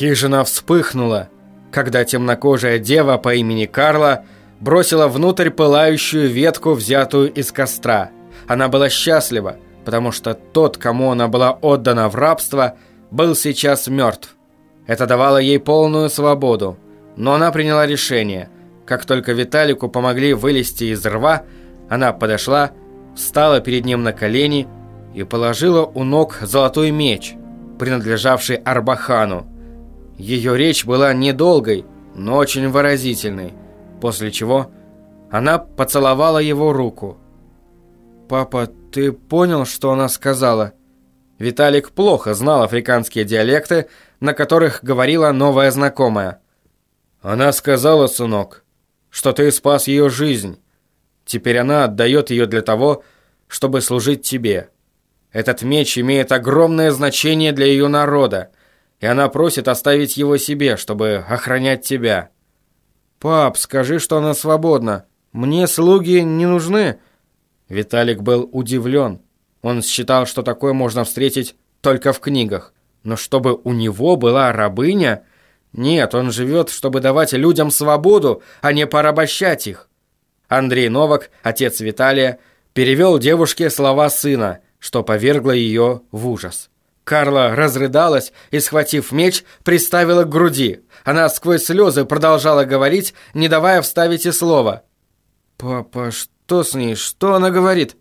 Хижина вспыхнула, когда темнокожая дева по имени Карла бросила внутрь пылающую ветку, взятую из костра. Она была счастлива, потому что тот, кому она была отдана в рабство, был сейчас мертв. Это давало ей полную свободу, но она приняла решение. Как только Виталику помогли вылезти из рва, она подошла, встала перед ним на колени и положила у ног золотой меч, принадлежавший Арбахану. Ее речь была недолгой, но очень выразительной, после чего она поцеловала его руку. «Папа, ты понял, что она сказала?» Виталик плохо знал африканские диалекты, на которых говорила новая знакомая. «Она сказала, сынок, что ты спас ее жизнь. Теперь она отдает ее для того, чтобы служить тебе. Этот меч имеет огромное значение для ее народа и она просит оставить его себе, чтобы охранять тебя. Пап, скажи, что она свободна. Мне слуги не нужны. Виталик был удивлен. Он считал, что такое можно встретить только в книгах. Но чтобы у него была рабыня? Нет, он живет, чтобы давать людям свободу, а не порабощать их. Андрей Новак, отец Виталия, перевел девушке слова сына, что повергло ее в ужас. Карла разрыдалась и, схватив меч, приставила к груди. Она сквозь слезы продолжала говорить, не давая вставить и слова. «Папа, что с ней? Что она говорит?»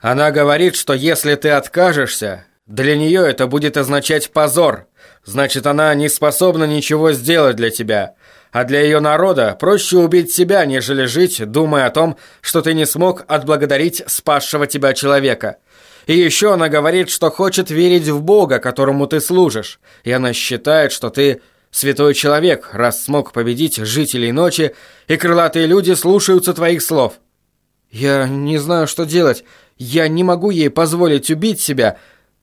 «Она говорит, что если ты откажешься, для нее это будет означать позор. Значит, она не способна ничего сделать для тебя. А для ее народа проще убить себя, нежели жить, думая о том, что ты не смог отблагодарить спасшего тебя человека». И еще она говорит, что хочет верить в Бога, которому ты служишь. И она считает, что ты святой человек, раз смог победить жителей ночи, и крылатые люди слушаются твоих слов. Я не знаю, что делать. Я не могу ей позволить убить себя.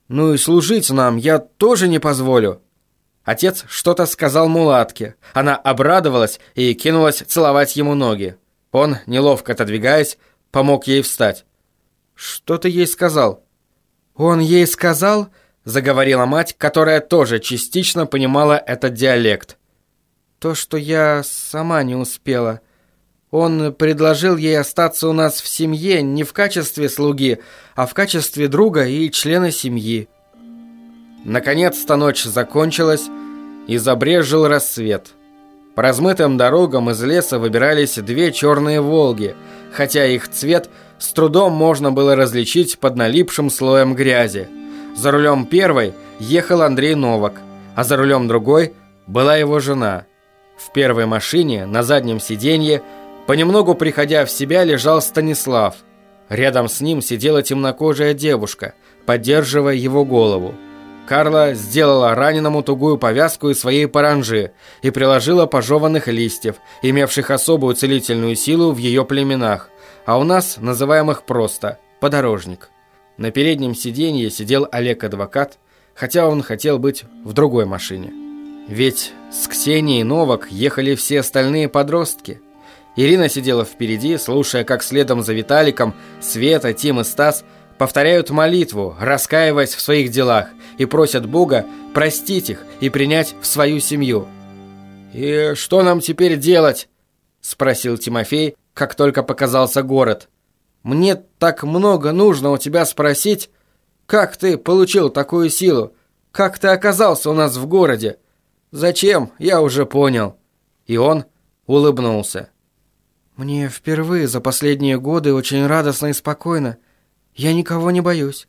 Ну и служить нам я тоже не позволю. Отец что-то сказал мулатке. Она обрадовалась и кинулась целовать ему ноги. Он, неловко отодвигаясь, помог ей встать. «Что ты ей сказал?» «Он ей сказал?» – заговорила мать, которая тоже частично понимала этот диалект. «То, что я сама не успела. Он предложил ей остаться у нас в семье не в качестве слуги, а в качестве друга и члена семьи». Наконец-то ночь закончилась, и забрежил рассвет. По размытым дорогам из леса выбирались две черные «Волги», хотя их цвет – с трудом можно было различить под налипшим слоем грязи. За рулем первой ехал Андрей Новак, а за рулем другой была его жена. В первой машине, на заднем сиденье, понемногу приходя в себя, лежал Станислав. Рядом с ним сидела темнокожая девушка, поддерживая его голову. Карла сделала раненому тугую повязку из своей паранжи и приложила пожеванных листьев, имевших особую целительную силу в ее племенах а у нас называем их просто «подорожник». На переднем сиденье сидел Олег-адвокат, хотя он хотел быть в другой машине. Ведь с Ксенией Новак ехали все остальные подростки. Ирина сидела впереди, слушая, как следом за Виталиком Света, Тим и Стас повторяют молитву, раскаиваясь в своих делах, и просят Бога простить их и принять в свою семью. «И что нам теперь делать?» – спросил Тимофей, как только показался город. Мне так много нужно у тебя спросить, как ты получил такую силу? Как ты оказался у нас в городе? Зачем? Я уже понял. И он улыбнулся. Мне впервые за последние годы очень радостно и спокойно. Я никого не боюсь,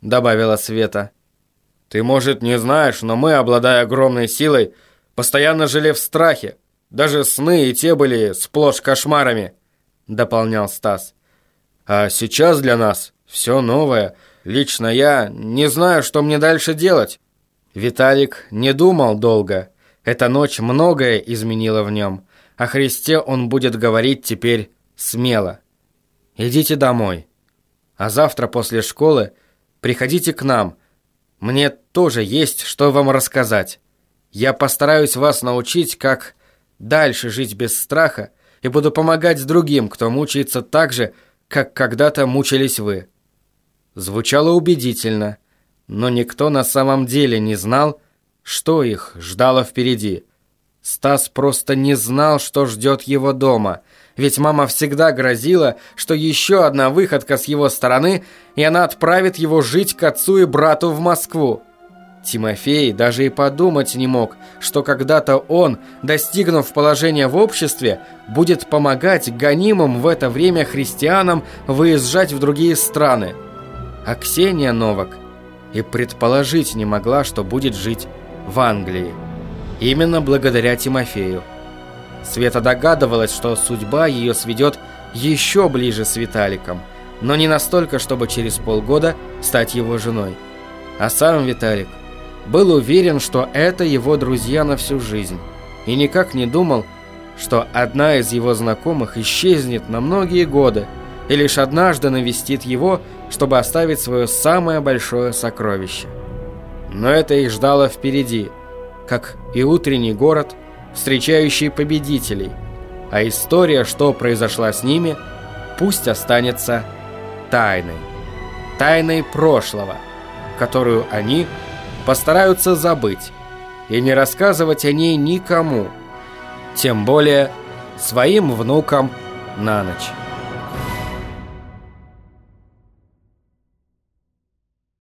добавила Света. Ты, может, не знаешь, но мы, обладая огромной силой, постоянно жили в страхе. Даже сны и те были сплошь кошмарами. — дополнял Стас. «А сейчас для нас все новое. Лично я не знаю, что мне дальше делать». Виталик не думал долго. Эта ночь многое изменила в нем. О Христе он будет говорить теперь смело. «Идите домой. А завтра после школы приходите к нам. Мне тоже есть что вам рассказать. Я постараюсь вас научить, как дальше жить без страха и буду помогать другим, кто мучается так же, как когда-то мучились вы». Звучало убедительно, но никто на самом деле не знал, Что их ждало впереди? Стас просто не знал, что ждет его дома, ведь мама всегда грозила, что еще одна выходка с его стороны, и она отправит его жить к отцу и брату в Москву. Тимофей даже и подумать не мог, что когда-то он, достигнув положения в обществе, будет помогать гонимым в это время христианам выезжать в другие страны. А Ксения Новак и предположить не могла, что будет жить в Англии. Именно благодаря Тимофею. Света догадывалась, что судьба ее сведет еще ближе с Виталиком, но не настолько, чтобы через полгода стать его женой. А сам Виталик – был уверен, что это его друзья на всю жизнь, и никак не думал, что одна из его знакомых исчезнет на многие годы и лишь однажды навестит его, чтобы оставить свое самое большое сокровище. Но это их ждало впереди, как и утренний город, встречающий победителей, а история, что произошла с ними, пусть останется тайной. Тайной прошлого, которую они – постараются забыть и не рассказывать о ней никому, тем более своим внукам на ночь.